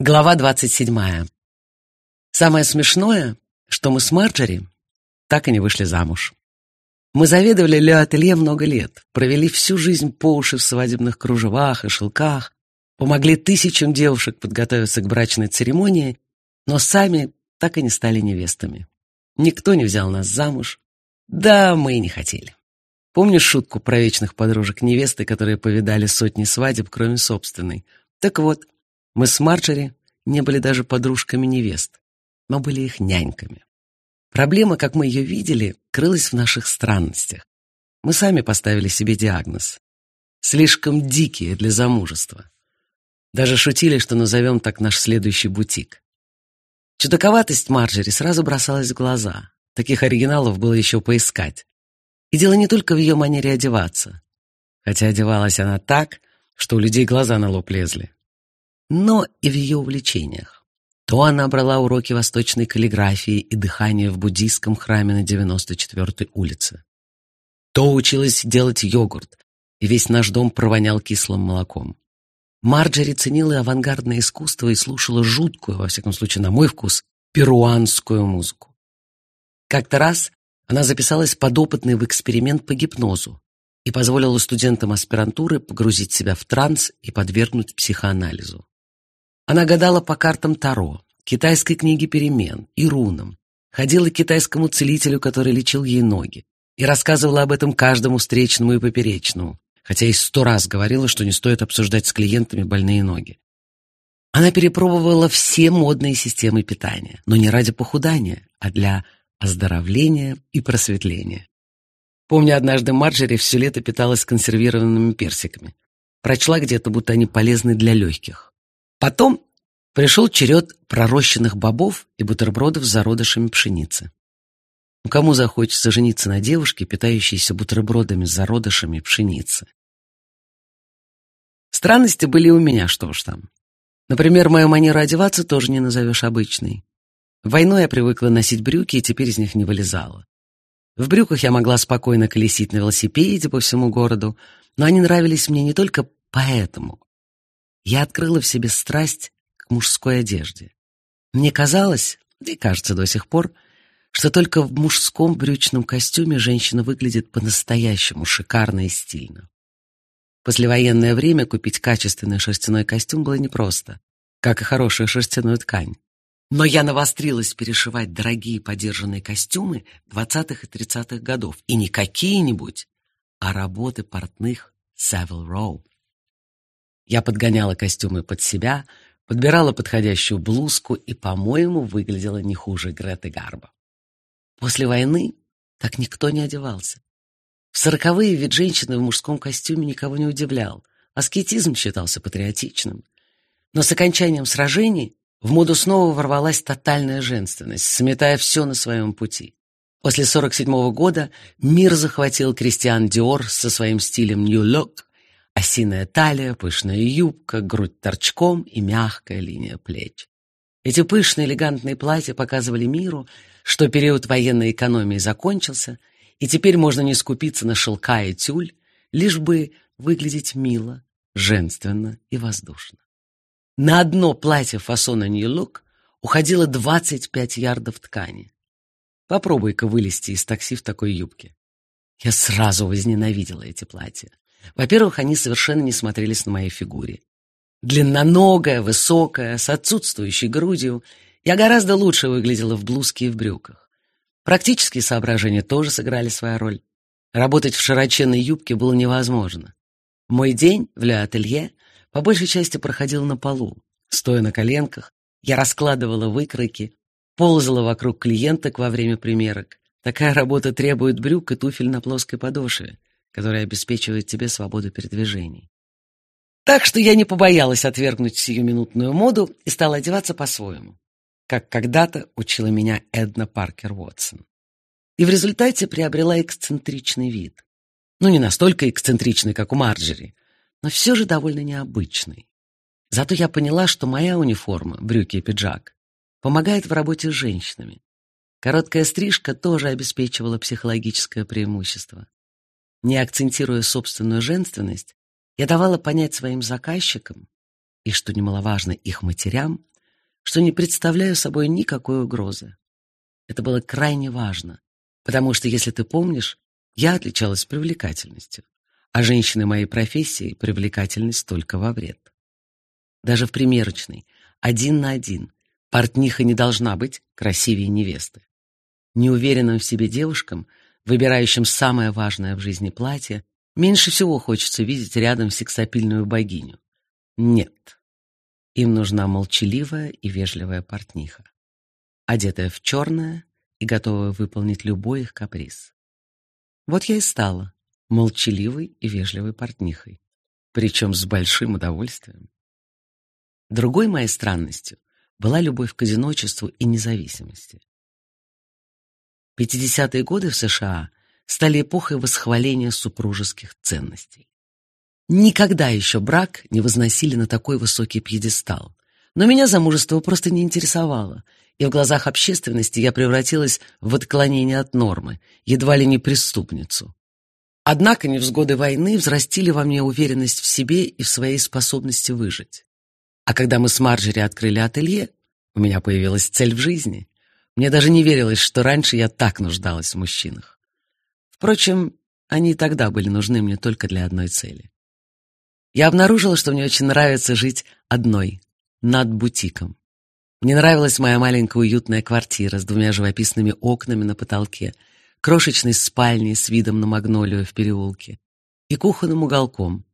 Глава двадцать седьмая. Самое смешное, что мы с Марджери так и не вышли замуж. Мы заведовали Ле Ателье много лет, провели всю жизнь по уши в свадебных кружевах и шелках, помогли тысячам девушек подготовиться к брачной церемонии, но сами так и не стали невестами. Никто не взял нас замуж, да мы и не хотели. Помнишь шутку про вечных подружек невесты, которые повидали сотни свадеб, кроме собственной? Так вот, мы с Марджери не были даже подружками невест, но были их няньками. Проблема, как мы ее видели, крылась в наших странностях. Мы сами поставили себе диагноз. Слишком дикие для замужества. Даже шутили, что назовем так наш следующий бутик. Чудаковатость Марджери сразу бросалась в глаза. Таких оригиналов было еще поискать. И дело не только в ее манере одеваться. Хотя одевалась она так, что у людей глаза на лоб лезли но и в ее увлечениях. То она брала уроки восточной каллиграфии и дыхания в буддийском храме на 94-й улице. То училась делать йогурт, и весь наш дом провонял кислым молоком. Марджери ценила авангардное искусство и слушала жуткую, во всяком случае, на мой вкус, перуанскую музыку. Как-то раз она записалась подопытной в эксперимент по гипнозу и позволила студентам аспирантуры погрузить себя в транс и подвергнуть психоанализу. Она гадала по картам Таро, китайской книге перемен и рунам, ходила к китайскому целителю, который лечил ей ноги, и рассказывала об этом каждому встречному и поперечному, хотя и сто раз говорила, что не стоит обсуждать с клиентами больные ноги. Она перепробовала все модные системы питания, но не ради похудания, а для оздоровления и просветления. Помню, однажды Марджери все лето питалась консервированными персиками. Прочла где-то, будто они полезны для легких. Потом пришел черед пророщенных бобов и бутербродов с зародышами пшеницы. Ну, кому захочется жениться на девушке, питающейся бутербродами с зародышами пшеницы? Странности были у меня, что уж там. Например, мою манеру одеваться тоже не назовешь обычной. В войну я привыкла носить брюки и теперь из них не вылезала. В брюках я могла спокойно колесить на велосипеде по всему городу, но они нравились мне не только поэтому, я открыла в себе страсть к мужской одежде. Мне казалось, и кажется до сих пор, что только в мужском брючном костюме женщина выглядит по-настоящему шикарно и стильно. В послевоенное время купить качественный шерстяной костюм было непросто, как и хорошую шерстяную ткань. Но я навострилась перешивать дорогие подержанные костюмы двадцатых и тридцатых годов, и не какие-нибудь, а работы портных Savile Row. Я подгоняла костюмы под себя, подбирала подходящую блузку и, по-моему, выглядела не хуже Греты Гарбо. После войны так никто не одевался. В сороковые вид женщины в мужском костюме никого не удивлял. Аскетизм считался патриотичным. Но с окончанием сражений в моду снова ворвалась тотальная женственность, сметая все на своем пути. После 47 -го года мир захватил Кристиан Диор со своим стилем Look, Осиная талия, пышная юбка, грудь торчком и мягкая линия плеч. Эти пышные элегантные платья показывали миру, что период военной экономии закончился, и теперь можно не скупиться на шелка и тюль, лишь бы выглядеть мило, женственно и воздушно. На одно платье фасона Look уходило 25 ярдов ткани. Попробуй-ка вылезти из такси в такой юбке. Я сразу возненавидела эти платья. Во-первых, они совершенно не смотрелись на моей фигуре. Длинноногая, высокая, с отсутствующей грудью, я гораздо лучше выглядела в блузке и в брюках. Практические соображения тоже сыграли свою роль. Работать в широченной юбке было невозможно. Мой день в Ле-Ателье по большей части проходил на полу. Стоя на коленках, я раскладывала выкройки, ползала вокруг клиенток во время примерок. Такая работа требует брюк и туфель на плоской подошве который обеспечивает тебе свободу передвижений. Так что я не побоялась отвергнуть сиюминутную моду и стала одеваться по-своему, как когда-то учила меня Эдна Паркер Уотсон. И в результате приобрела эксцентричный вид. Ну, не настолько эксцентричный, как у Марджери, но все же довольно необычный. Зато я поняла, что моя униформа, брюки и пиджак, помогает в работе с женщинами. Короткая стрижка тоже обеспечивала психологическое преимущество. Не акцентируя собственную женственность, я давала понять своим заказчикам и, что немаловажно, их матерям, что не представляю собой никакой угрозы. Это было крайне важно, потому что, если ты помнишь, я отличалась привлекательностью, а женщины моей профессии привлекательность только во вред. Даже в примерочной, один на один, портниха не должна быть красивее невесты. Неуверенным в себе девушкам, выбирающим самое важное в жизни платье, меньше всего хочется видеть рядом сексапильную богиню. Нет. Им нужна молчаливая и вежливая портниха, одетая в черное и готовая выполнить любой их каприз. Вот я и стала молчаливой и вежливой портнихой, причем с большим удовольствием. Другой моей странностью была любовь к одиночеству и независимости. 50-е годы в США стали эпохой восхваления супружеских ценностей. Никогда еще брак не возносили на такой высокий пьедестал. Но меня замужество просто не интересовало, и в глазах общественности я превратилась в отклонение от нормы, едва ли не преступницу. Однако невзгоды войны взрастили во мне уверенность в себе и в своей способности выжить. А когда мы с Марджери открыли ателье, у меня появилась цель в жизни. Мне даже не верилось, что раньше я так нуждалась в мужчинах. Впрочем, они тогда были нужны мне только для одной цели. Я обнаружила, что мне очень нравится жить одной, над бутиком. Мне нравилась моя маленькая уютная квартира с двумя живописными окнами на потолке, крошечной спальней с видом на магнолию в переулке и кухонным уголком,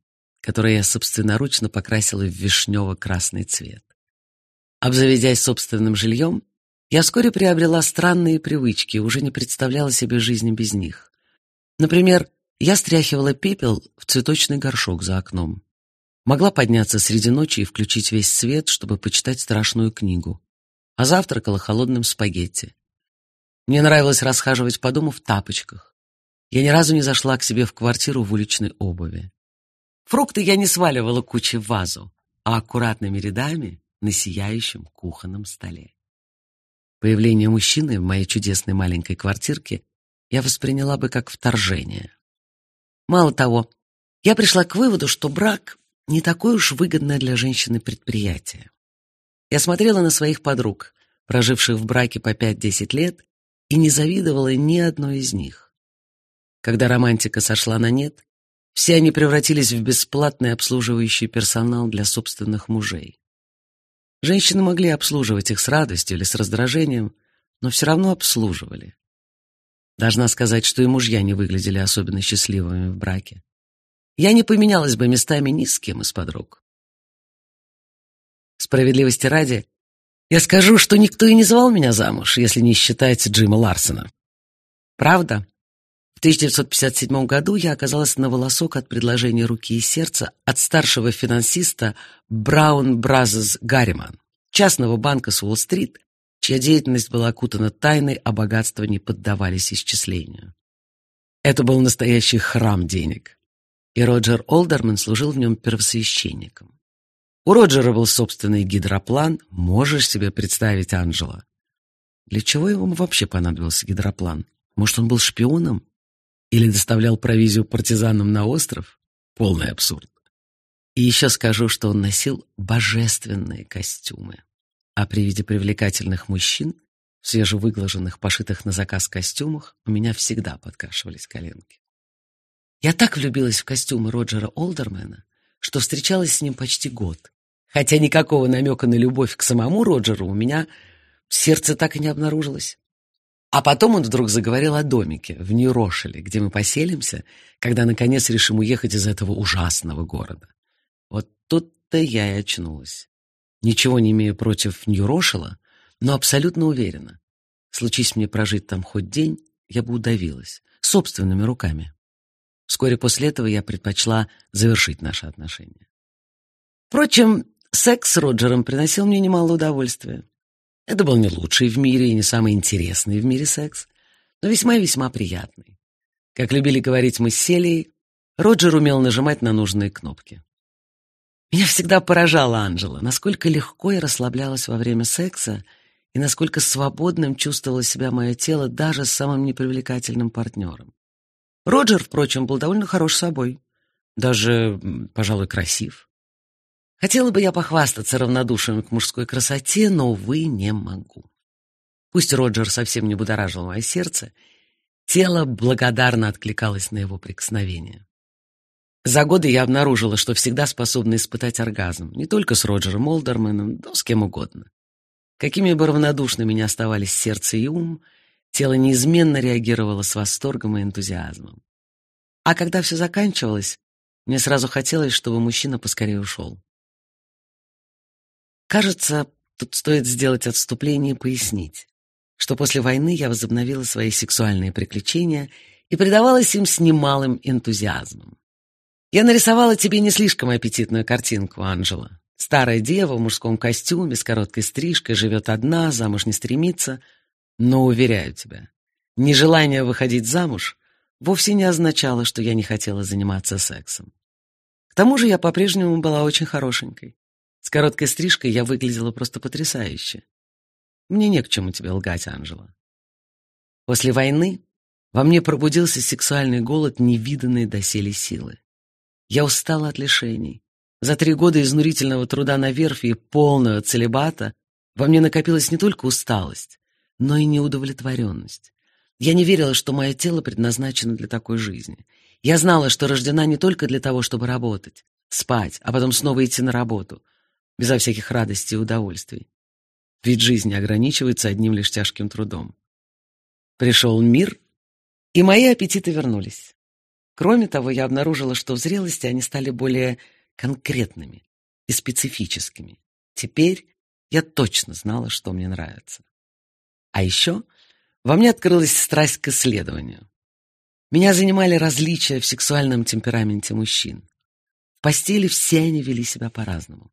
который я собственноручно покрасила в вишнево-красный цвет. Обзаведясь собственным жильем, я вскоре приобрела странные привычки уже не представляла себе жизни без них. Например, я стряхивала пепел в цветочный горшок за окном. Могла подняться среди ночи и включить весь свет, чтобы почитать страшную книгу. А завтракала холодным спагетти. Мне нравилось расхаживать по дому в тапочках. Я ни разу не зашла к себе в квартиру в уличной обуви. Фрукты я не сваливала кучей в вазу, а аккуратными рядами на сияющем кухонном столе. Появление мужчины в моей чудесной маленькой квартирке я восприняла бы как вторжение. Мало того, я пришла к выводу, что брак не такое уж выгодное для женщины предприятие. Я смотрела на своих подруг, проживших в браке по 5-10 лет, и не завидовала ни одной из них. Когда романтика сошла на нет, все они превратились в бесплатный обслуживающий персонал для собственных мужей. Женщины могли обслуживать их с радостью или с раздражением, но все равно обслуживали. Должна сказать, что и мужья не выглядели особенно счастливыми в браке. Я не поменялась бы местами ни с кем из подруг. Справедливости ради, я скажу, что никто и не звал меня замуж, если не считать Джима Ларсона. Правда? В 1957 году я оказалась на волосок от предложения руки и сердца от старшего финансиста Браун Бразерс Гарриман, частного банка с Уолл-стрит, чья деятельность была окутана тайной, а богатства не поддавались исчислению. Это был настоящий храм денег, и Роджер Олдерман служил в нем первосвященником. У Роджера был собственный гидроплан, можешь себе представить, Анжела. Для чего ему вообще понадобился гидроплан? Может, он был шпионом? Или доставлял провизию партизанам на остров? Полный абсурд. И еще скажу, что он носил божественные костюмы. А при виде привлекательных мужчин, в свежевыглаженных, пошитых на заказ костюмах, у меня всегда подкашивались коленки. Я так влюбилась в костюмы Роджера Олдермена, что встречалась с ним почти год. Хотя никакого намека на любовь к самому Роджеру у меня в сердце так и не обнаружилось. А потом он вдруг заговорил о домике в Нью-Рошеле, где мы поселимся, когда наконец решим уехать из этого ужасного города. Вот тут-то я и очнулась. Ничего не имею против Нью-Рошела, но абсолютно уверена. Случись мне прожить там хоть день, я бы удавилась. Собственными руками. Вскоре после этого я предпочла завершить наши отношения. Впрочем, секс с Роджером приносил мне немало удовольствия. Это был не лучший в мире и не самый интересный в мире секс, но весьма-весьма приятный. Как любили говорить мы с Селией, Роджер умел нажимать на нужные кнопки. Меня всегда поражала Анжела, насколько легко я расслаблялась во время секса и насколько свободным чувствовало себя мое тело даже с самым непривлекательным партнером. Роджер, впрочем, был довольно хорош собой, даже, пожалуй, красив. Хотела бы я похвастаться равнодушием к мужской красоте, но, увы, не могу. Пусть Роджер совсем не будоражил мое сердце, тело благодарно откликалось на его прикосновение. За годы я обнаружила, что всегда способна испытать оргазм, не только с Роджером Молдерменом, но с кем угодно. Какими бы равнодушными ни оставались сердце и ум, тело неизменно реагировало с восторгом и энтузиазмом. А когда все заканчивалось, мне сразу хотелось, чтобы мужчина поскорее ушел. Кажется, тут стоит сделать отступление и пояснить, что после войны я возобновила свои сексуальные приключения и предавалась им с немалым энтузиазмом. Я нарисовала тебе не слишком аппетитную картинку, Анжела. Старая дева в мужском костюме с короткой стрижкой живет одна, замуж не стремится. Но, уверяю тебя, нежелание выходить замуж вовсе не означало, что я не хотела заниматься сексом. К тому же я по-прежнему была очень хорошенькой. С короткой стрижкой я выглядела просто потрясающе. Мне не к чему тебе лгать, Анжела. После войны во мне пробудился сексуальный голод невиданной доселе силы. Я устала от лишений. За три года изнурительного труда на верфи и полного целебата во мне накопилась не только усталость, но и неудовлетворенность. Я не верила, что мое тело предназначено для такой жизни. Я знала, что рождена не только для того, чтобы работать, спать, а потом снова идти на работу, безо всяких радостей и удовольствий. Ведь жизнь ограничивается одним лишь тяжким трудом. Пришел мир, и мои аппетиты вернулись. Кроме того, я обнаружила, что в зрелости они стали более конкретными и специфическими. Теперь я точно знала, что мне нравится. А еще во мне открылась страсть к исследованию. Меня занимали различия в сексуальном темпераменте мужчин. В постели все они вели себя по-разному.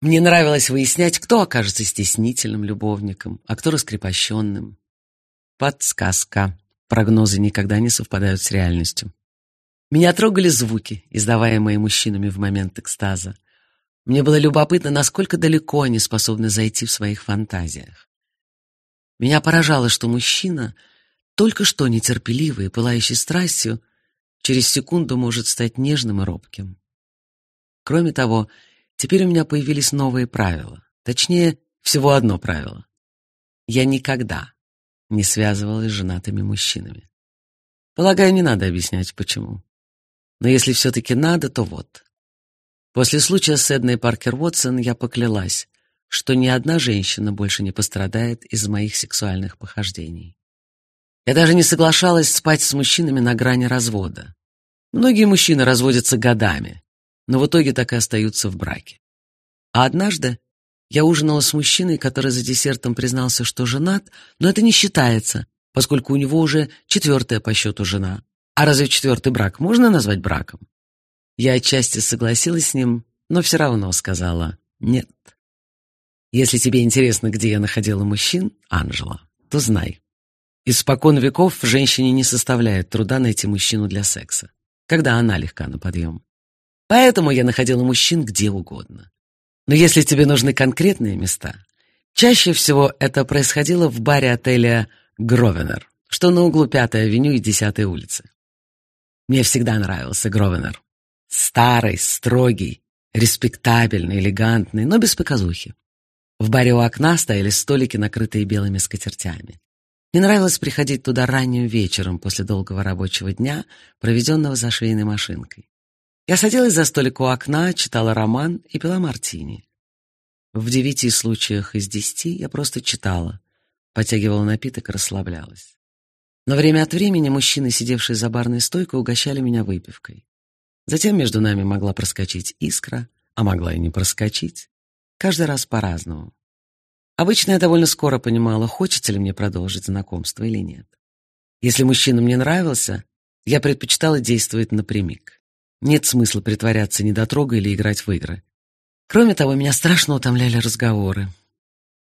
Мне нравилось выяснять, кто окажется стеснительным любовником, а кто раскрепощенным. Подсказка. Прогнозы никогда не совпадают с реальностью. Меня трогали звуки, издаваемые мужчинами в момент экстаза. Мне было любопытно, насколько далеко они способны зайти в своих фантазиях. Меня поражало, что мужчина, только что нетерпеливый и пылающий страстью, через секунду может стать нежным и робким. Кроме того, теперь у меня появились новые правила. Точнее, всего одно правило. Я никогда не связывалась с женатыми мужчинами. Полагаю, не надо объяснять, почему. Но если все-таки надо, то вот. После случая с Эдной Паркер Уотсон я поклялась, что ни одна женщина больше не пострадает из моих сексуальных похождений. Я даже не соглашалась спать с мужчинами на грани развода. Многие мужчины разводятся годами, но в итоге так и остаются в браке. А однажды я ужинала с мужчиной, который за десертом признался, что женат, но это не считается, поскольку у него уже четвертая по счету жена, а разве четвертый брак можно назвать браком? Я отчасти согласилась с ним, но все равно сказала «нет». Если тебе интересно, где я находила мужчин, Анжела, то знай. Испокон веков женщине не составляет труда найти мужчину для секса, когда она легка на подъем. Поэтому я находила мужчин где угодно. Но если тебе нужны конкретные места, чаще всего это происходило в баре отеля «Гровенер», что на углу 5-й авеню и 10-й улицы. Мне всегда нравился Гровенер. Старый, строгий, респектабельный, элегантный, но без показухи. В баре у окна стояли столики, накрытые белыми скатертями. Мне нравилось приходить туда ранним вечером после долгого рабочего дня, проведенного за швейной машинкой. Я садилась за столик у окна, читала роман и пила мартини. В девяти случаях из десяти я просто читала, потягивала напиток и расслаблялась. Но время от времени мужчины, сидевшие за барной стойкой, угощали меня выпивкой. Затем между нами могла проскочить искра, а могла и не проскочить. Каждый раз по-разному. Обычно я довольно скоро понимала, хочется ли мне продолжить знакомство или нет. Если мужчина мне нравился, я предпочитала действовать напрямик. Нет смысла притворяться недотрогой или играть в игры. Кроме того, меня страшно утомляли разговоры.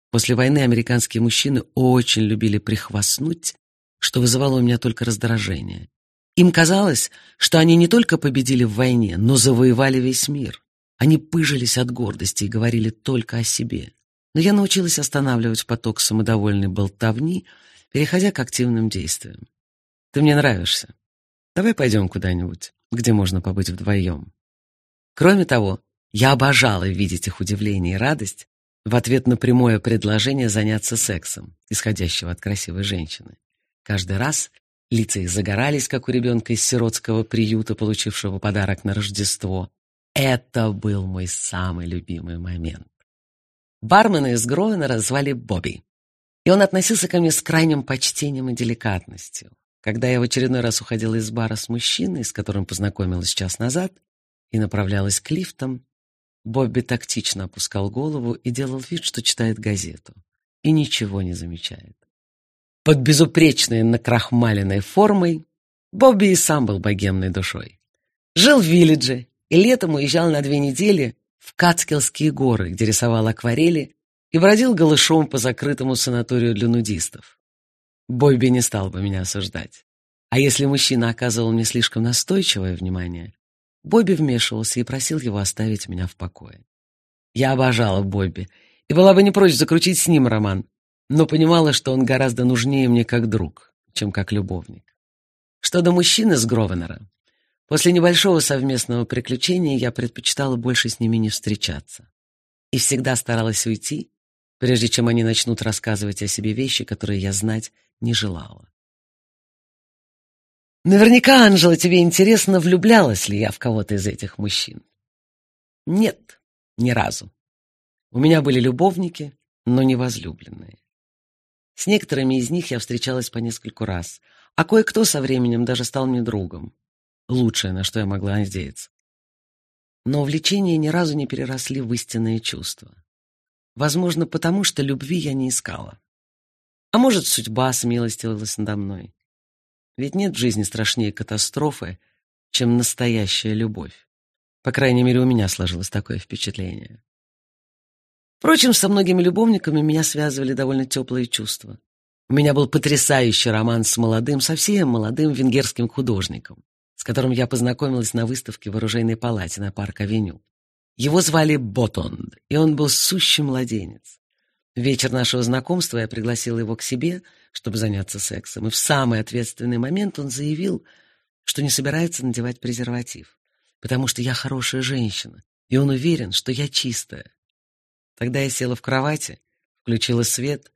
После войны американские мужчины очень любили прихвастнуть что вызывало у меня только раздражение. Им казалось, что они не только победили в войне, но завоевали весь мир. Они пыжились от гордости и говорили только о себе. Но я научилась останавливать поток самодовольной болтовни, переходя к активным действиям. Ты мне нравишься. Давай пойдем куда-нибудь, где можно побыть вдвоем. Кроме того, Я обожала видеть их удивление и радость в ответ на прямое предложение заняться сексом, исходящего от красивой женщины. Каждый раз лица их загорались, как у ребенка из сиротского приюта, получившего подарок на Рождество. Это был мой самый любимый момент. Бармена из Гроенера звали Бобби, и он относился ко мне с крайним почтением и деликатностью. Когда я в очередной раз уходила из бара с мужчиной, с которым познакомилась час назад, и направлялась к лифтам, Бобби тактично опускал голову и делал вид, что читает газету, и ничего не замечает. Под безупречной накрахмаленной формой Бобби и сам был богемной душой. Жил в Виллидже и летом уезжал на две недели в Кацкиллские горы, где рисовал акварели и бродил голышом по закрытому санаторию для нудистов. Бобби не стал бы меня осуждать. А если мужчина оказывал мне слишком настойчивое внимание, Бобби вмешивался и просил его оставить меня в покое. Я обожала Бобби и была бы не прочь закрутить с ним роман, но понимала, что он гораздо нужнее мне как друг, чем как любовник. Что до мужчины с Гровенера, после небольшого совместного приключения я предпочитала больше с ними не встречаться. И всегда старалась уйти, прежде чем они начнут рассказывать о себе вещи, которые я знать не желала. Наверняка, Анжела, тебе интересно, влюблялась ли я в кого-то из этих мужчин. Нет, ни разу. У меня были любовники, но не возлюбленные. С некоторыми из них я встречалась по нескольку раз, а кое-кто со временем даже стал мне другом. Лучшее, на что я могла надеяться. Но увлечения ни разу не переросли в истинные чувства. Возможно, потому что любви я не искала. А может, судьба смилостивилась надо мной. Ведь нет в жизни страшнее катастрофы, чем настоящая любовь. По крайней мере, у меня сложилось такое впечатление. Впрочем, со многими любовниками меня связывали довольно теплые чувства. У меня был потрясающий роман с молодым, совсем молодым венгерским художником, с которым я познакомилась на выставке в оружейной палате на Парк-авеню. Его звали Ботонд, и он был сущий младенец. Вечер нашего знакомства я пригласила его к себе, чтобы заняться сексом, и в самый ответственный момент он заявил, что не собирается надевать презерватив, потому что я хорошая женщина, и он уверен, что я чистая. Тогда я села в кровати, включила свет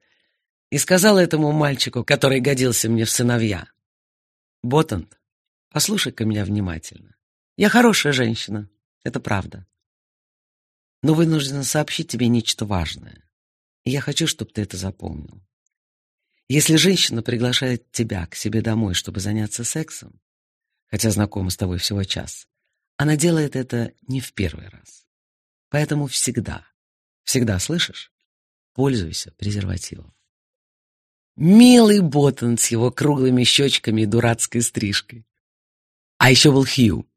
и сказала этому мальчику, который годился мне в сыновья, «Ботанд, послушай-ка меня внимательно. Я хорошая женщина, это правда. Но вынуждена сообщить тебе нечто важное. Я хочу, чтобы ты это запомнил. Если женщина приглашает тебя к себе домой, чтобы заняться сексом, хотя знакома с тобой всего час, она делает это не в первый раз. Поэтому всегда, всегда, слышишь, пользуйся презервативом. Милый Боттон с его круглыми щечками и дурацкой стрижкой. А еще был Хью,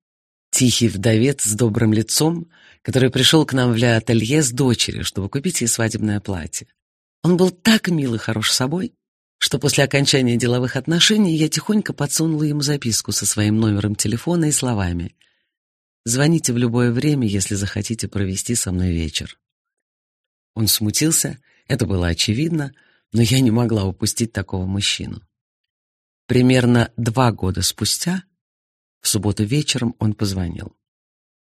тихий вдовец с добрым лицом, который пришел к нам в ля-ателье с дочерью, чтобы купить ей свадебное платье. Он был так мил и хорош собой, что после окончания деловых отношений я тихонько подсунула ему записку со своим номером телефона и словами «Звоните в любое время, если захотите провести со мной вечер». Он смутился, это было очевидно, но я не могла упустить такого мужчину. Примерно два года спустя, в субботу вечером, он позвонил.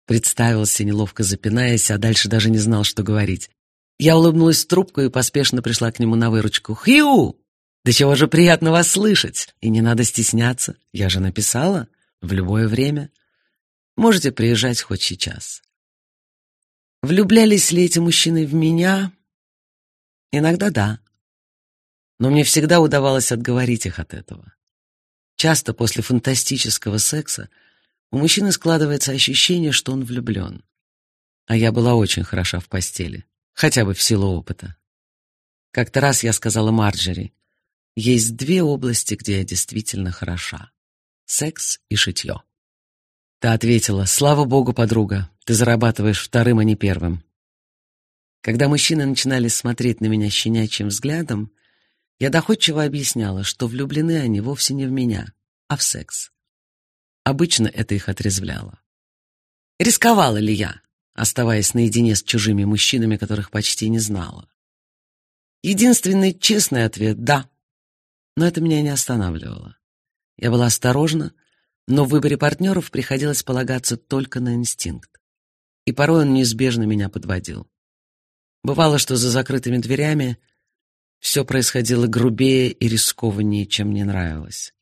Представился, неловко запинаясь, а дальше даже не знал, что говорить. Я улыбнулась в трубку и поспешно пришла к нему на выручку. «Хью! Да чего же приятно вас слышать! И не надо стесняться, я же написала, в любое время. Можете приезжать хоть сейчас». Влюблялись ли эти мужчины в меня? Иногда да. Но мне всегда удавалось отговорить их от этого. Часто после фантастического секса у мужчины складывается ощущение, что он влюблен. А я была очень хороша в постели, хотя бы в силу опыта. Как-то раз я сказала Марджери, есть две области, где я действительно хороша — секс и шитье. Та ответила, слава богу, подруга, ты зарабатываешь вторым, а не первым. Когда мужчины начинали смотреть на меня щенячьим взглядом, я доходчиво объясняла, что влюблены они вовсе не в меня, а в секс. Обычно это их отрезвляло. Рисковала ли я, оставаясь наедине с чужими мужчинами, которых почти не знала? Единственный честный ответ — да. Но это меня не останавливало. Я была осторожна, но в выборе партнеров приходилось полагаться только на инстинкт. и порой он неизбежно меня подводил. Бывало, что за закрытыми дверями все происходило грубее и рискованнее, чем мне нравилось.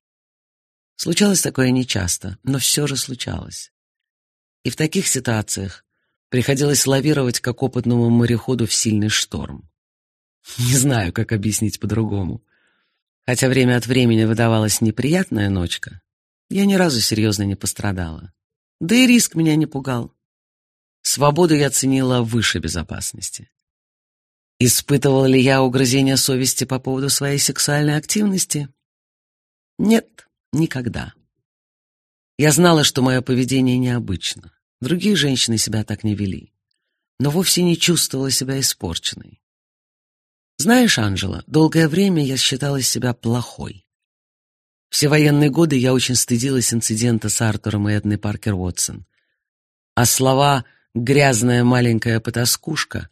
Случалось такое нечасто, но все же случалось. И в таких ситуациях приходилось лавировать, как опытному мореходу в сильный шторм. Не знаю, как объяснить по-другому. Хотя время от времени выдавалась неприятная ночка, я ни разу серьезно не пострадала. Да и риск меня не пугал. Свободу я ценила выше безопасности. Испытывала ли я угрызение совести по поводу своей сексуальной активности? Нет, никогда. Я знала, что мое поведение необычно. Другие женщины себя так не вели. Но вовсе не чувствовала себя испорченной. Знаешь, Анжела, долгое время я считала себя плохой. Все военные годы я очень стыдилась инцидента с Артуром и Эдной Паркер Уотсон. А слова «грязная маленькая потаскушка»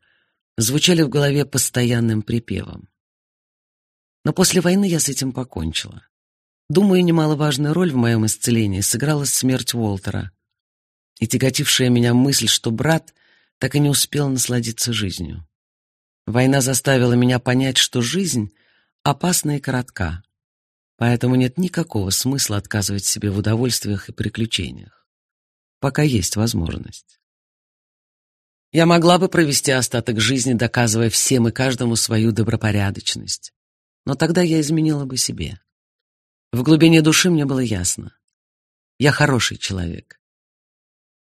звучали в голове постоянным припевом. Но после войны я с этим покончила. Думаю, немаловажную роль в моем исцелении сыграла смерть Уолтера и тяготившая меня мысль, что брат так и не успел насладиться жизнью. Война заставила меня понять, что жизнь опасна и коротка, поэтому нет никакого смысла отказывать себе в удовольствиях и приключениях, пока есть возможность. Я могла бы провести остаток жизни, доказывая всем и каждому свою добропорядочность, но тогда я изменила бы себе. В глубине души мне было ясно. Я хороший человек,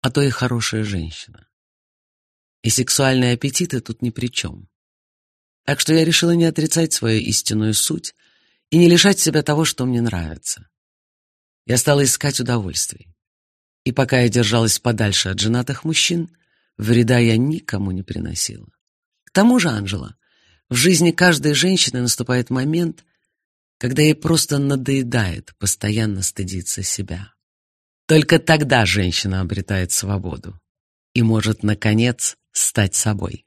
а то и хорошая женщина. И сексуальные аппетиты тут ни при чем. Так что я решила не отрицать свою истинную суть и не лишать себя того, что мне нравится. Я стала искать удовольствий. И пока я держалась подальше от женатых мужчин, вреда я никому не приносила. К тому же, Анжела, в жизни каждой женщины наступает момент, когда ей просто надоедает постоянно стыдиться себя. Только тогда женщина обретает свободу и может, наконец, стать собой.